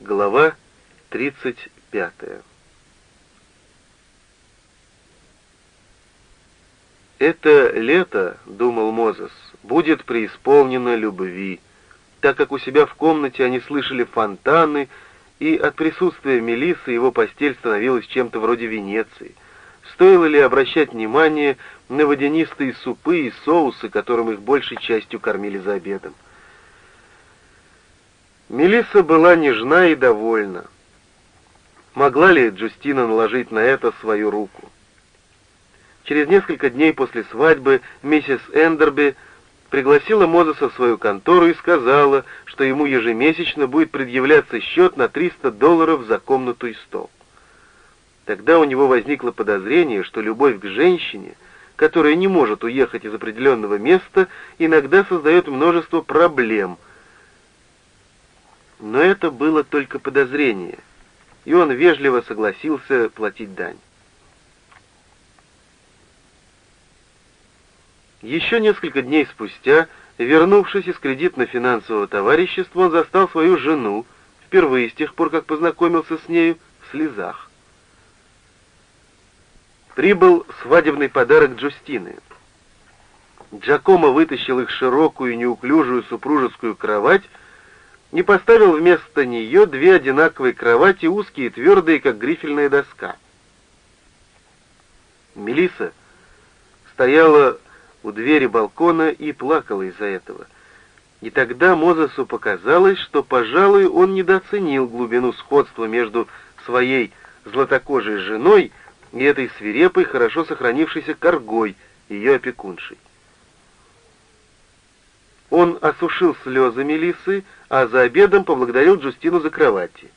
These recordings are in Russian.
Глава 35 «Это лето, — думал Мозес, — будет преисполнено любви, так как у себя в комнате они слышали фонтаны, и от присутствия Мелиссы его постель становилась чем-то вроде Венеции. Стоило ли обращать внимание на водянистые супы и соусы, которым их большей частью кормили за обедом? Мелисса была нежна и довольна. Могла ли Джустина наложить на это свою руку? Через несколько дней после свадьбы миссис Эндерби пригласила Мозеса в свою контору и сказала, что ему ежемесячно будет предъявляться счет на 300 долларов за комнату и стол. Тогда у него возникло подозрение, что любовь к женщине, которая не может уехать из определенного места, иногда создает множество проблем. Но это было только подозрение, и он вежливо согласился платить дань. Еще несколько дней спустя, вернувшись из кредитно-финансового товарищества, он застал свою жену, впервые с тех пор, как познакомился с нею, в слезах. Прибыл свадебный подарок Джустины. Джакомо вытащил их широкую неуклюжую супружескую кровать и поставил вместо нее две одинаковые кровати, узкие и твердые, как грифельная доска. Мелиса стояла у двери балкона и плакала из-за этого. И тогда Мозесу показалось, что, пожалуй, он недооценил глубину сходства между своей златокожей женой и этой свирепой, хорошо сохранившейся коргой, ее опекуншей. Он осушил слезы Мелисы, а за обедом поблагодарил Джустину за кровати.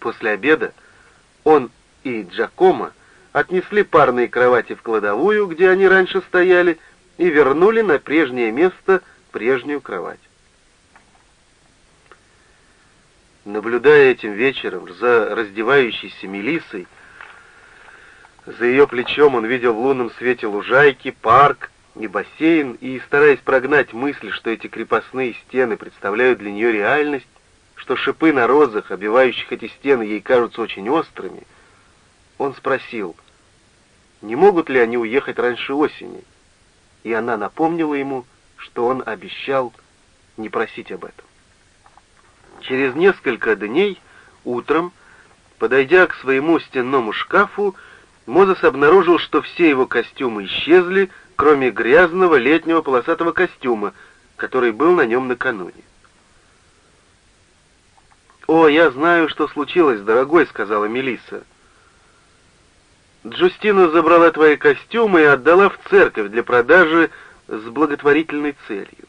После обеда он и Джакомо отнесли парные кровати в кладовую, где они раньше стояли, и вернули на прежнее место прежнюю кровать. Наблюдая этим вечером за раздевающейся Мелиссой, за ее плечом он видел в лунном свете лужайки, парк и бассейн, и, стараясь прогнать мысль, что эти крепостные стены представляют для нее реальность, что шипы на розах, обивающих эти стены, ей кажутся очень острыми, он спросил, не могут ли они уехать раньше осени, и она напомнила ему, что он обещал не просить об этом. Через несколько дней, утром, подойдя к своему стенному шкафу, Мозес обнаружил, что все его костюмы исчезли, кроме грязного летнего полосатого костюма, который был на нем накануне. «О, я знаю, что случилось, дорогой», — сказала Мелисса. Джустина забрала твои костюмы и отдала в церковь для продажи с благотворительной целью.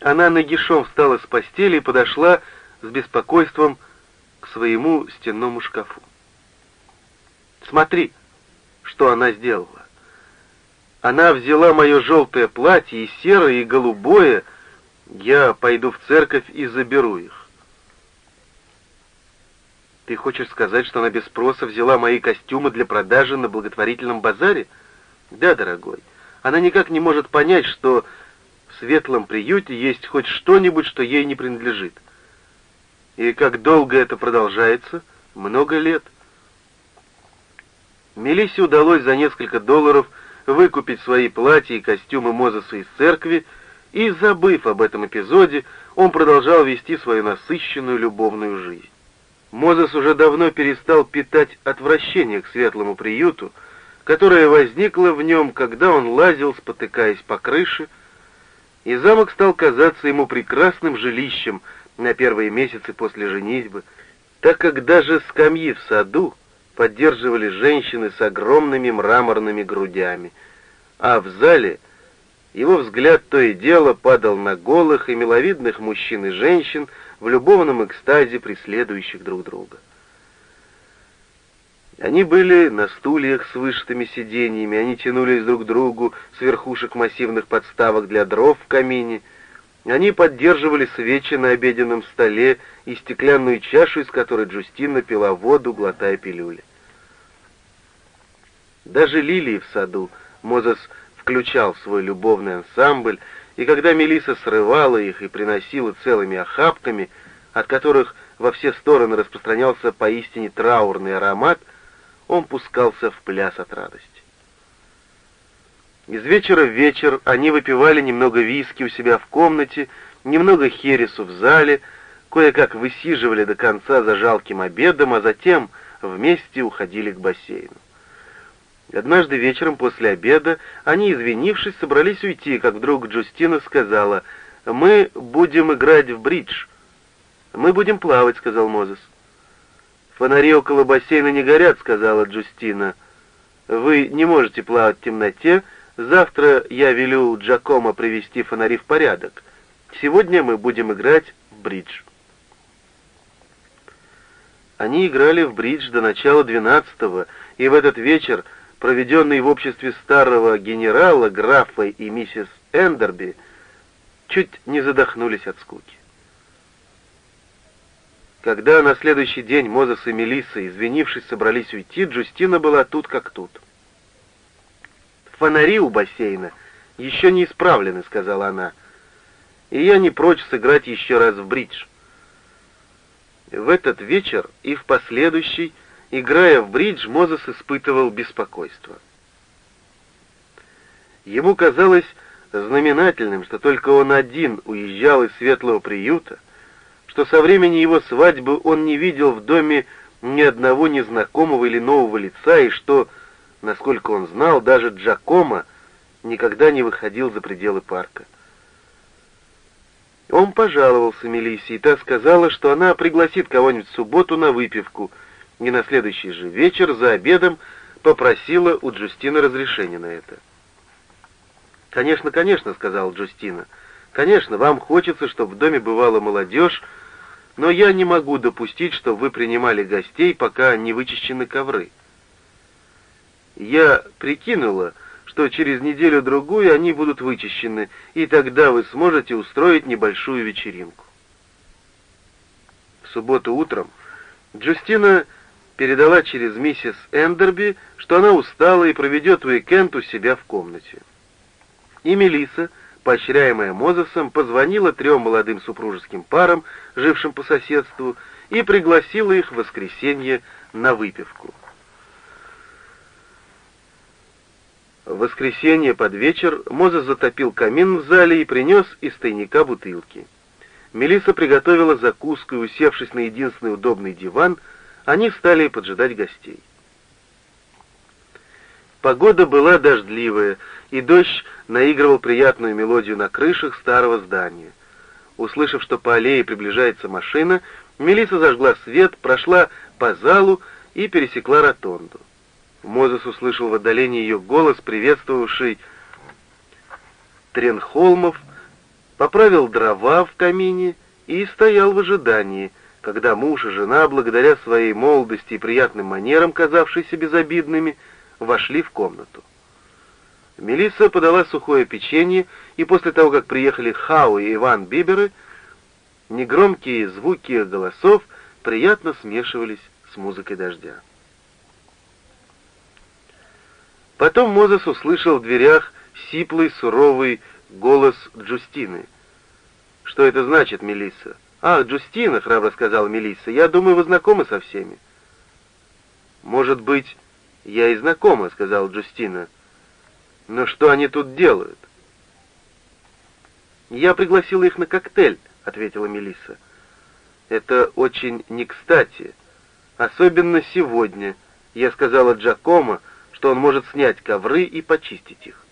Она нагишом встала с постели и подошла с беспокойством к своему стенному шкафу. Смотри, что она сделала. Она взяла мое желтое платье и серое, и голубое. Я пойду в церковь и заберу их. Ты хочешь сказать, что она без спроса взяла мои костюмы для продажи на благотворительном базаре? Да, дорогой. Она никак не может понять, что в светлом приюте есть хоть что-нибудь, что ей не принадлежит. И как долго это продолжается? Много лет. Мелиссе удалось за несколько долларов выкупить свои платья и костюмы Мозеса из церкви, и, забыв об этом эпизоде, он продолжал вести свою насыщенную любовную жизнь. Мозес уже давно перестал питать отвращение к светлому приюту, которое возникло в нем, когда он лазил, спотыкаясь по крыше, и замок стал казаться ему прекрасным жилищем на первые месяцы после женитьбы, так как даже скамьи в саду поддерживали женщины с огромными мраморными грудями, а в зале его взгляд то и дело падал на голых и миловидных мужчин и женщин, в любовном экстазе преследующих друг друга. Они были на стульях с вышитыми сиденьями, они тянулись друг к другу с верхушек массивных подставок для дров в камине, они поддерживали свечи на обеденном столе и стеклянную чашу, из которой Джустина пила воду, глотая пилюли. Даже лилии в саду Мозес включал в свой любовный ансамбль, и когда Мелиса срывала их и приносила целыми охапками, от которых во все стороны распространялся поистине траурный аромат, он пускался в пляс от радости. Из вечера в вечер они выпивали немного виски у себя в комнате, немного хересу в зале, кое-как высиживали до конца за жалким обедом, а затем вместе уходили к бассейну. Однажды вечером после обеда они, извинившись, собрались уйти, как вдруг Джустина сказала, «Мы будем играть в бридж». «Мы будем плавать», — сказал Мозес. «Фонари около бассейна не горят», — сказала Джустина. «Вы не можете плавать в темноте. Завтра я велю Джакомо привести фонари в порядок. Сегодня мы будем играть в бридж». Они играли в бридж до начала двенадцатого, и в этот вечер, проведенный в обществе старого генерала, графа и миссис Эндерби, чуть не задохнулись от скуки. Когда на следующий день Мозес и Мелисса, извинившись, собрались уйти, Джустина была тут как тут. «Фонари у бассейна еще не исправлены», — сказала она, — «и я не прочь сыграть еще раз в бридж». В этот вечер и в последующий, играя в бридж, Мозес испытывал беспокойство. Ему казалось знаменательным, что только он один уезжал из светлого приюта, что со времени его свадьбы он не видел в доме ни одного незнакомого или нового лица, и что, насколько он знал, даже Джакомо никогда не выходил за пределы парка. Он пожаловался Мелиссе, и та сказала, что она пригласит кого-нибудь в субботу на выпивку, и на следующий же вечер за обедом попросила у Джустины разрешения на это. «Конечно, конечно», — сказала Джустина. «Конечно, вам хочется, чтобы в доме бывала молодежь, но я не могу допустить, чтобы вы принимали гостей, пока не вычищены ковры. Я прикинула, что через неделю-другую они будут вычищены, и тогда вы сможете устроить небольшую вечеринку. В субботу утром Джустина передала через миссис Эндерби, что она устала и проведет уикенд у себя в комнате. И Мелисса поощряемая Мозесом, позвонила трем молодым супружеским парам, жившим по соседству, и пригласила их в воскресенье на выпивку. В воскресенье под вечер Мозес затопил камин в зале и принес из тайника бутылки. Мелисса приготовила закуску и, усевшись на единственный удобный диван, они стали поджидать гостей. Погода была дождливая, и дождь наигрывал приятную мелодию на крышах старого здания. Услышав, что по аллее приближается машина, Мелисса зажгла свет, прошла по залу и пересекла ротонду. Мозес услышал в отдалении ее голос, приветствовавший Тренхолмов, поправил дрова в камине и стоял в ожидании, когда муж и жена, благодаря своей молодости и приятным манерам, казавшиеся безобидными, вошли в комнату. Мелисса подала сухое печенье, и после того, как приехали Хау и Иван Биберы, негромкие звуки голосов приятно смешивались с музыкой дождя. Потом Мозес услышал в дверях сиплый, суровый голос Джустины. «Что это значит, Мелисса?» «Ах, Джустина!» — храбро сказала Мелисса. «Я думаю, вы знакомы со всеми». «Может быть, я и знакома», — сказала Джустина. Но что они тут делают? Я пригласила их на коктейль, ответила Мелисса. Это очень не кстати, особенно сегодня. Я сказала Джакомо, что он может снять ковры и почистить их.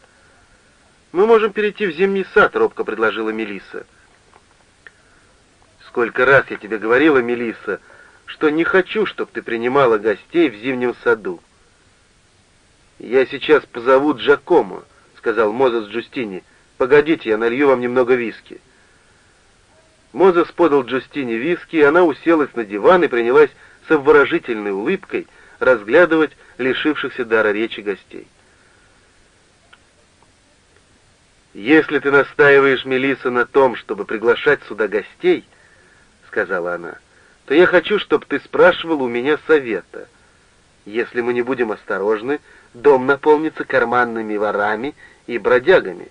Мы можем перейти в зимний сад, робко предложила Мелисса. Сколько раз я тебе говорила, Мелисса, что не хочу, чтобы ты принимала гостей в зимнем саду. «Я сейчас позову Джакомо», — сказал Мозес Джустини. «Погодите, я налью вам немного виски». Мозес подал Джустине виски, и она уселась на диван и принялась с обворожительной улыбкой разглядывать лишившихся дара речи гостей. «Если ты настаиваешь, Мелисса, на том, чтобы приглашать сюда гостей, — сказала она, — то я хочу, чтобы ты спрашивал у меня совета. Если мы не будем осторожны, дом наполнится карманными ворами и бродягами.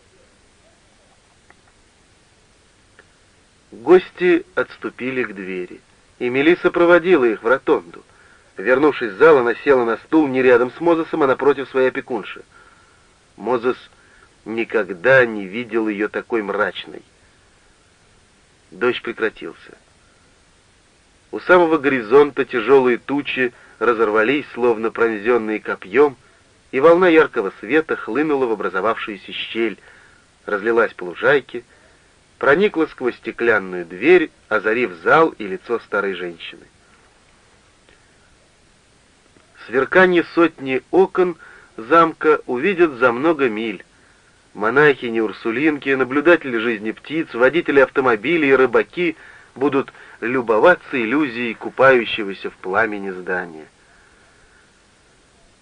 Гости отступили к двери, и Мелисса проводила их в ротонду. Вернувшись в зал, она села на стул не рядом с Мозесом, а напротив своей опекунши. Мозес никогда не видел ее такой мрачной. Дождь прекратился. У самого горизонта тяжелые тучи разорвались, словно пронзенные копьем, и волна яркого света хлынула в образовавшуюся щель, разлилась по лужайке, проникла сквозь стеклянную дверь, озарив зал и лицо старой женщины. Сверкание сотни окон замка увидят за много миль. Монахини, урсулинки, наблюдатели жизни птиц, водители автомобилей и рыбаки будут любоваться иллюзией купающегося в пламени здания.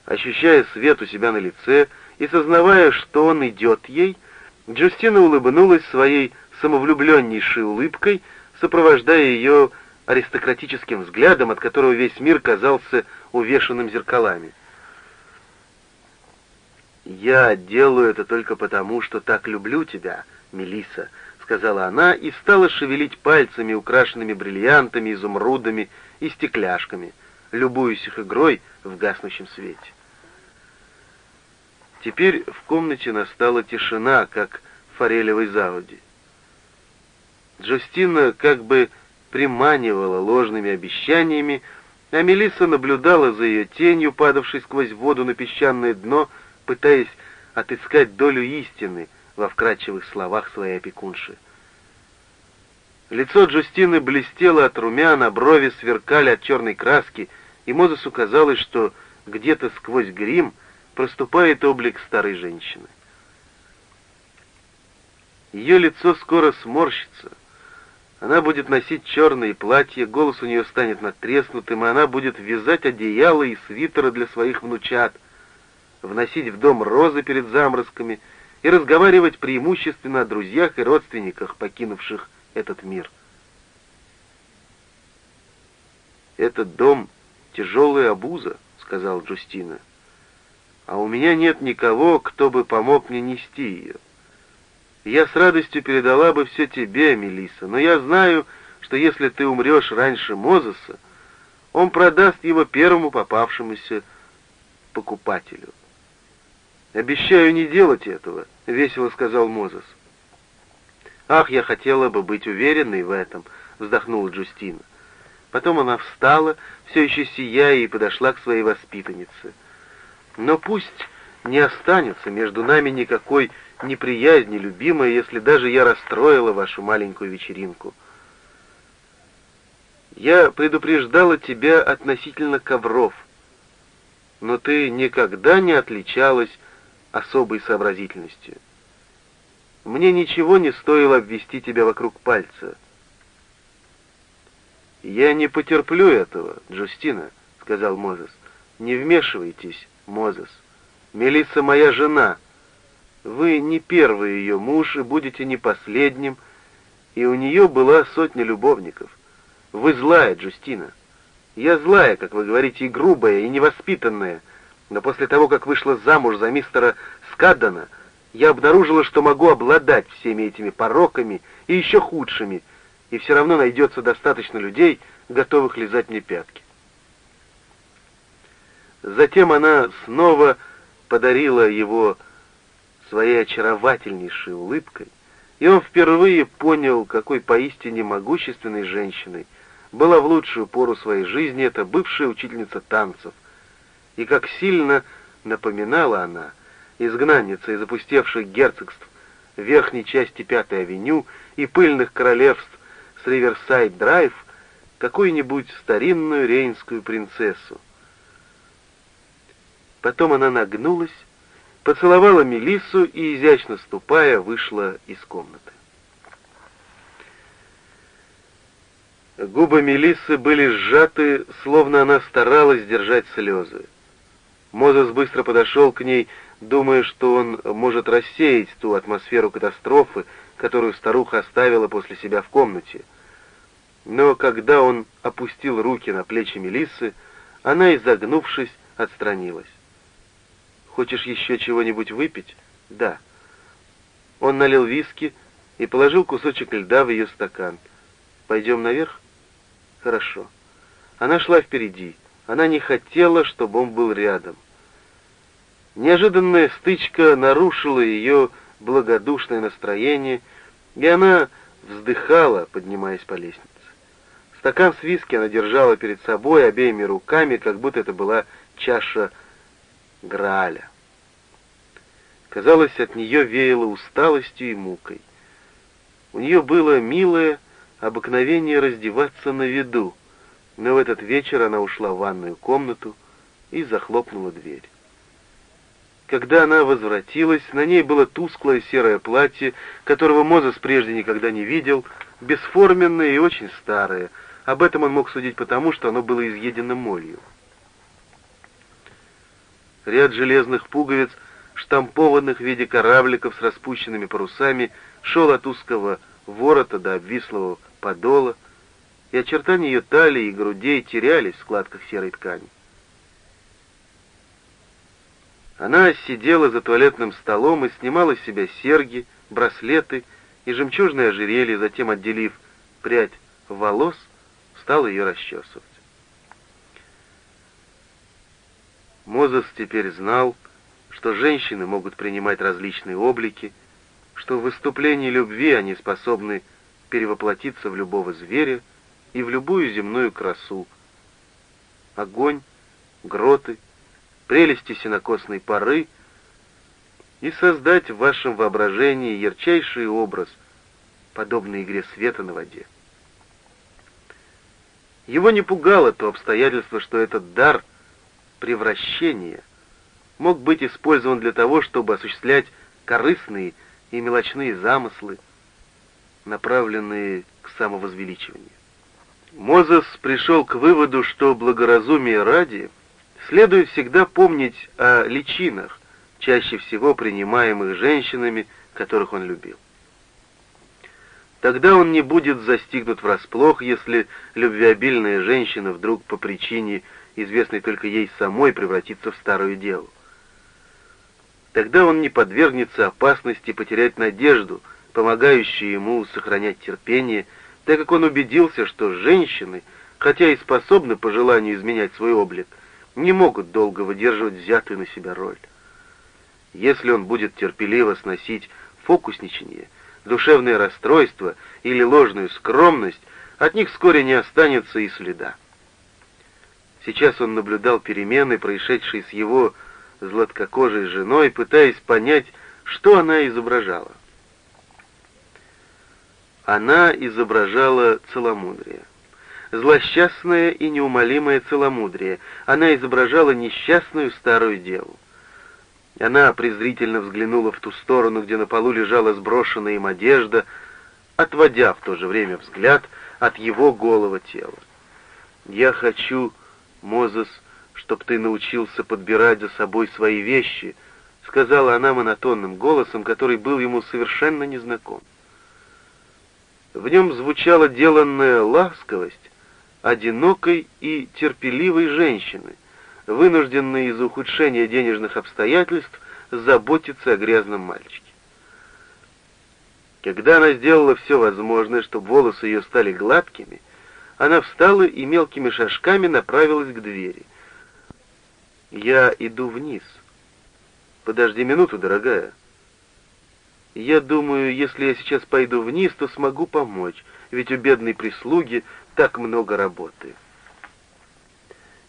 Ощущая свет у себя на лице и сознавая, что он идет ей, Джустина улыбнулась своей самовлюбленнейшей улыбкой, сопровождая ее аристократическим взглядом, от которого весь мир казался увешанным зеркалами. «Я делаю это только потому, что так люблю тебя, Мелиса, сказала она и стала шевелить пальцами, украшенными бриллиантами, изумрудами и стекляшками, любуясь их игрой в гаснущем свете. Теперь в комнате настала тишина, как в форелевой заводе. Джустина как бы приманивала ложными обещаниями, а Мелисса наблюдала за ее тенью, падавшей сквозь воду на песчаное дно, пытаясь отыскать долю истины во вкрадчивых словах своей опекунши. Лицо Джустины блестело от румяна, брови сверкали от черной краски, и Мозесу казалось, что где-то сквозь грим проступает облик старой женщины. Ее лицо скоро сморщится, она будет носить черные платья, голос у нее станет надтреснутым, и она будет вязать одеяла и свитеры для своих внучат, вносить в дом розы перед заморозками и разговаривать преимущественно о друзьях и родственниках, покинувших этот мир. «Этот дом — тяжелая обуза», — сказал Джустина. «А у меня нет никого, кто бы помог мне нести ее». Я с радостью передала бы все тебе, Мелисса, но я знаю, что если ты умрешь раньше Мозеса, он продаст его первому попавшемуся покупателю. «Обещаю не делать этого», — весело сказал Мозес. «Ах, я хотела бы быть уверенной в этом», — вздохнула Джустина. Потом она встала, все еще сияя, и подошла к своей воспитаннице. «Но пусть не останется между нами никакой неприязни, любимая, если даже я расстроила вашу маленькую вечеринку. Я предупреждала тебя относительно ковров, но ты никогда не отличалась особой сообразительностью. Мне ничего не стоило обвести тебя вокруг пальца. «Я не потерплю этого, Джустина», — сказал Мозес. «Не вмешивайтесь, Мозес. Мелисса моя жена». Вы не первый ее муж и будете не последним, и у нее была сотня любовников. Вы злая, Джустина. Я злая, как вы говорите, и грубая, и невоспитанная, но после того, как вышла замуж за мистера Скаддана, я обнаружила, что могу обладать всеми этими пороками и еще худшими, и все равно найдется достаточно людей, готовых лизать мне пятки. Затем она снова подарила его своей очаровательнейшей улыбкой, и он впервые понял, какой поистине могущественной женщиной была в лучшую пору своей жизни эта бывшая учительница танцев, и как сильно напоминала она, изгнанница из опустевших герцогств верхней части Пятой авеню и пыльных королевств с Риверсайд-драйв, какую-нибудь старинную рейнскую принцессу. Потом она нагнулась поцеловала Мелиссу и, изящно ступая, вышла из комнаты. Губы Мелиссы были сжаты, словно она старалась держать слезы. Мозес быстро подошел к ней, думая, что он может рассеять ту атмосферу катастрофы, которую старуха оставила после себя в комнате. Но когда он опустил руки на плечи Мелиссы, она, изогнувшись, отстранилась. Хочешь еще чего-нибудь выпить? Да. Он налил виски и положил кусочек льда в ее стакан. Пойдем наверх? Хорошо. Она шла впереди. Она не хотела, чтобы он был рядом. Неожиданная стычка нарушила ее благодушное настроение, и она вздыхала, поднимаясь по лестнице. Стакан с виски она держала перед собой обеими руками, как будто это была чаша Грааля. Казалось, от нее веяло усталостью и мукой. У нее было милое обыкновение раздеваться на виду, но в этот вечер она ушла в ванную комнату и захлопнула дверь. Когда она возвратилась, на ней было тусклое серое платье, которого Мозес прежде никогда не видел, бесформенное и очень старое. Об этом он мог судить потому, что оно было изъедено молью. Ряд железных пуговиц, штампованных в виде корабликов с распущенными парусами, шел от узкого ворота до обвислого подола, и очертания ее талии и грудей терялись в складках серой ткани. Она сидела за туалетным столом и снимала с себя серьги, браслеты и жемчужное ожерелье, затем, отделив прядь волос, стала ее расчесывать. Мозес теперь знал, что женщины могут принимать различные облики, что в выступлении любви они способны перевоплотиться в любого зверя и в любую земную красу. Огонь, гроты, прелести сенокосной поры и создать в вашем воображении ярчайший образ, подобный игре света на воде. Его не пугало то обстоятельство, что этот дар превращения мог быть использован для того, чтобы осуществлять корыстные и мелочные замыслы, направленные к самовозвеличиванию. Мозес пришел к выводу, что благоразумие ради следует всегда помнить о личинах, чаще всего принимаемых женщинами, которых он любил. Тогда он не будет застигнут врасплох, если любвеобильная женщина вдруг по причине, известной только ей самой, превратится в старую деву. Тогда он не подвергнется опасности потерять надежду, помогающую ему сохранять терпение, так как он убедился, что женщины, хотя и способны по желанию изменять свой облик, не могут долго выдерживать взятую на себя роль. Если он будет терпеливо сносить фокусничание, душевное расстройство или ложную скромность, от них вскоре не останется и следа. Сейчас он наблюдал перемены, происшедшие с его златкокожей женой, пытаясь понять, что она изображала. Она изображала целомудрие. Злосчастное и неумолимое целомудрие. Она изображала несчастную старую деву. Она презрительно взглянула в ту сторону, где на полу лежала сброшенная им одежда, отводя в то же время взгляд от его голого тела. «Я хочу, Мозес, чтоб ты научился подбирать за собой свои вещи», сказала она монотонным голосом, который был ему совершенно незнаком. В нем звучала деланная ласковость одинокой и терпеливой женщины, вынужденной из-за ухудшения денежных обстоятельств заботиться о грязном мальчике. Когда она сделала все возможное, чтобы волосы ее стали гладкими, она встала и мелкими шажками направилась к двери. «Я иду вниз». «Подожди минуту, дорогая». «Я думаю, если я сейчас пойду вниз, то смогу помочь, ведь у бедной прислуги так много работы».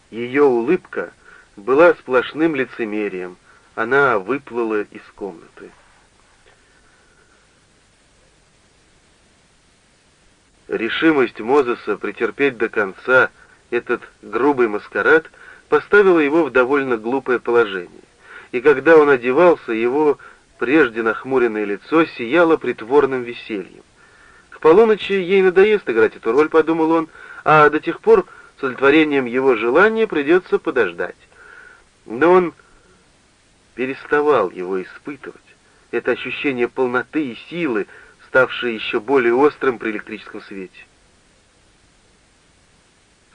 Ее улыбка была сплошным лицемерием. Она выплыла из комнаты. Решимость Мозеса претерпеть до конца этот грубый маскарад — поставила его в довольно глупое положение. И когда он одевался, его прежде нахмуренное лицо сияло притворным весельем. К полуночи ей надоест играть эту роль, подумал он, а до тех пор с удовлетворением его желания придется подождать. Но он переставал его испытывать. Это ощущение полноты и силы, ставшее еще более острым при электрическом свете.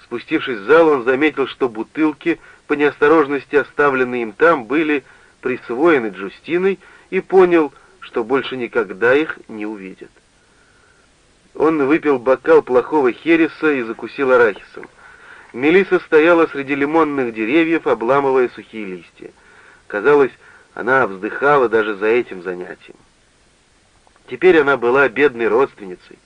Спустившись в зал, он заметил, что бутылки, по неосторожности оставленные им там, были присвоены Джустиной и понял, что больше никогда их не увидит. Он выпил бокал плохого хереса и закусил арахисом. Мелиса стояла среди лимонных деревьев, обламывая сухие листья. Казалось, она вздыхала даже за этим занятием. Теперь она была бедной родственницей,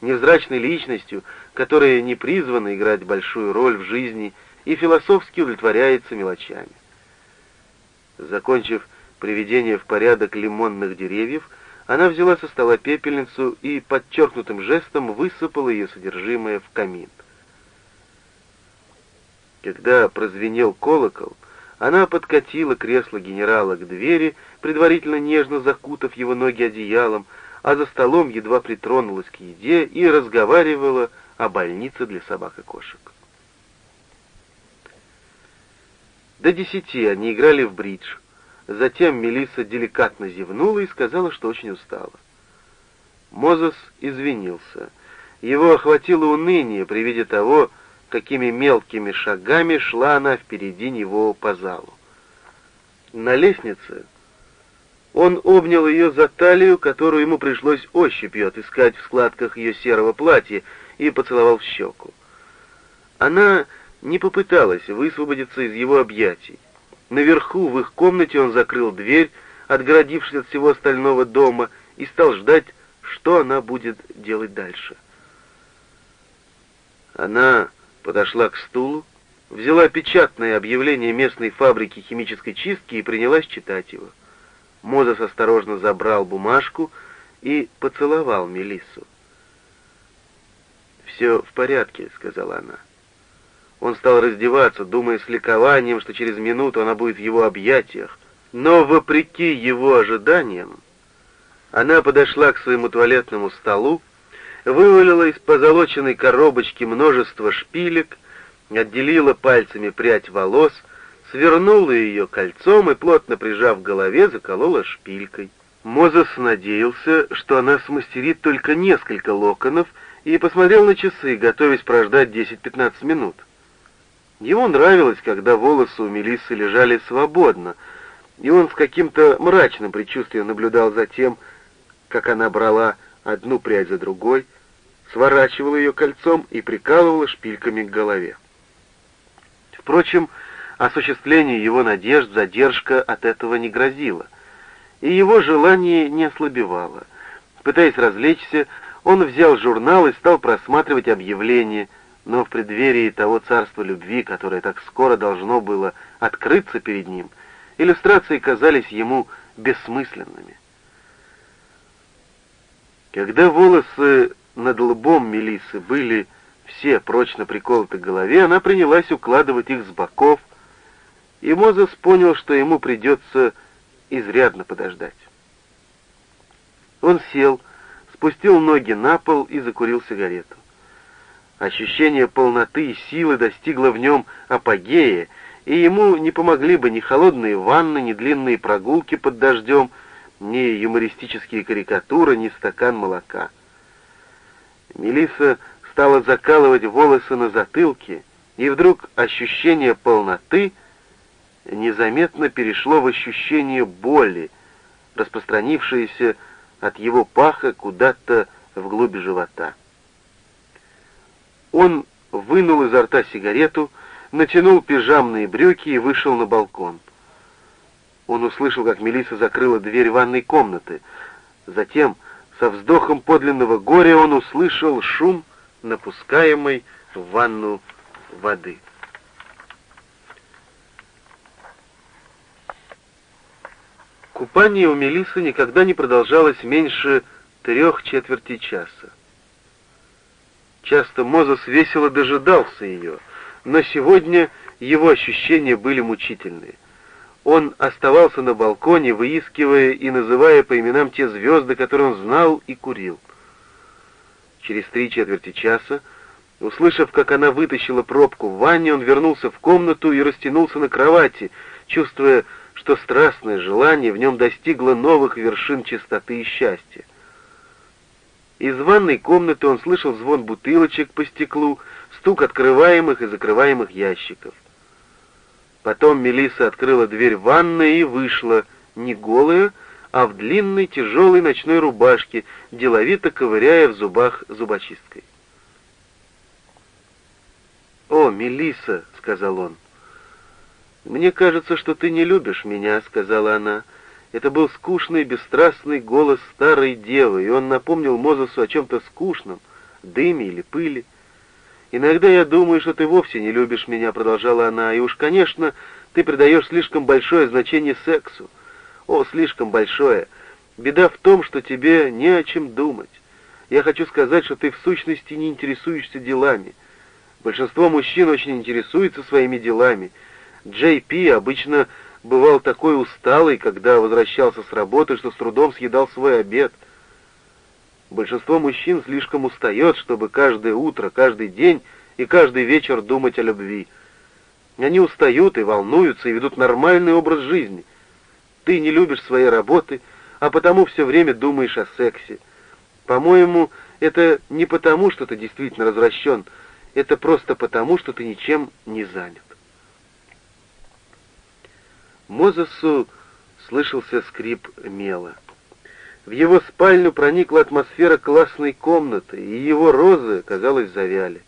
невзрачной личностью, которая не призвана играть большую роль в жизни и философски удовлетворяется мелочами. Закончив приведение в порядок лимонных деревьев, она взяла со стола пепельницу и подчеркнутым жестом высыпала ее содержимое в камин. Когда прозвенел колокол, она подкатила кресло генерала к двери, предварительно нежно закутав его ноги одеялом, а за столом едва притронулась к еде и разговаривала о больнице для собак и кошек. До десяти они играли в бридж. Затем Мелисса деликатно зевнула и сказала, что очень устала. Мозес извинился. Его охватило уныние при виде того, какими мелкими шагами шла она впереди него по залу. На лестнице он обнял ее за талию, которую ему пришлось ощупью отыскать в складках ее серого платья, и поцеловал в щеку. Она не попыталась высвободиться из его объятий. Наверху, в их комнате, он закрыл дверь, отгородившись от всего остального дома, и стал ждать, что она будет делать дальше. Она подошла к стулу, взяла печатное объявление местной фабрики химической чистки и принялась читать его. Мозес осторожно забрал бумажку и поцеловал Мелиссу. «Все в порядке», — сказала она. Он стал раздеваться, думая с ликованием, что через минуту она будет в его объятиях. Но, вопреки его ожиданиям, она подошла к своему туалетному столу, вывалила из позолоченной коробочки множество шпилек, отделила пальцами прядь волос, свернула ее кольцом и, плотно прижав к голове, заколола шпилькой. Мозес надеялся, что она смастерит только несколько локонов, и посмотрел на часы, готовясь прождать 10-15 минут. Ему нравилось, когда волосы у Мелиссы лежали свободно, и он с каким-то мрачным предчувствием наблюдал за тем, как она брала одну прядь за другой, сворачивала ее кольцом и прикалывала шпильками к голове. Впрочем, осуществлению его надежд задержка от этого не грозила, и его желание не ослабевало. Пытаясь развлечься, он взял журнал и стал просматривать объявления, но в преддверии того царства любви, которое так скоро должно было открыться перед ним, иллюстрации казались ему бессмысленными. Когда волосы над лбом Мелисы были все прочно приколоты к голове, она принялась укладывать их с боков, и Мозес понял, что ему придется изрядно подождать. Он сел, спустил ноги на пол и закурил сигарету. Ощущение полноты и силы достигло в нем апогея, и ему не помогли бы ни холодные ванны, ни длинные прогулки под дождем, ни юмористические карикатуры, ни стакан молока. Мелисса стала закалывать волосы на затылке, и вдруг ощущение полноты незаметно перешло в ощущение боли, распространившееся от его паха куда-то вглубь живота. Он вынул изо рта сигарету, натянул пижамные брюки и вышел на балкон. Он услышал, как Мелиса закрыла дверь ванной комнаты. Затем, со вздохом подлинного горя, он услышал шум, напускаемой в ванну воды. Купание у Мелисы никогда не продолжалось меньше трех четверти часа. Часто Мозес весело дожидался ее, но сегодня его ощущения были мучительные. Он оставался на балконе, выискивая и называя по именам те звезды, которые он знал и курил. Через три четверти часа, услышав, как она вытащила пробку в ванне, он вернулся в комнату и растянулся на кровати, чувствуя, что страстное желание в нем достигло новых вершин чистоты и счастья. Из ванной комнаты он слышал звон бутылочек по стеклу, стук открываемых и закрываемых ящиков. Потом Мелиса открыла дверь ванной и вышла, не голая, а в длинной тяжелой ночной рубашке, деловито ковыряя в зубах зубочисткой. «О, Мелиса, сказал он. «Мне кажется, что ты не любишь меня», — сказала она. Это был скучный, бесстрастный голос старой девы, и он напомнил Мозесу о чем-то скучном, дыме или пыли. «Иногда я думаю, что ты вовсе не любишь меня», — продолжала она, — «и уж, конечно, ты придаешь слишком большое значение сексу. О, слишком большое. Беда в том, что тебе не о чем думать. Я хочу сказать, что ты в сущности не интересуешься делами. Большинство мужчин очень интересуется своими делами. Джей Пи обычно бывал такой усталый, когда возвращался с работы, что с трудом съедал свой обед. Большинство мужчин слишком устает, чтобы каждое утро, каждый день и каждый вечер думать о любви. Они устают и волнуются, и ведут нормальный образ жизни. Ты не любишь своей работы, а потому все время думаешь о сексе. По-моему, это не потому, что ты действительно развращен, это просто потому, что ты ничем не занят. Мозесу слышался скрип мела. В его спальню проникла атмосфера классной комнаты, и его розы, казалось, завяли.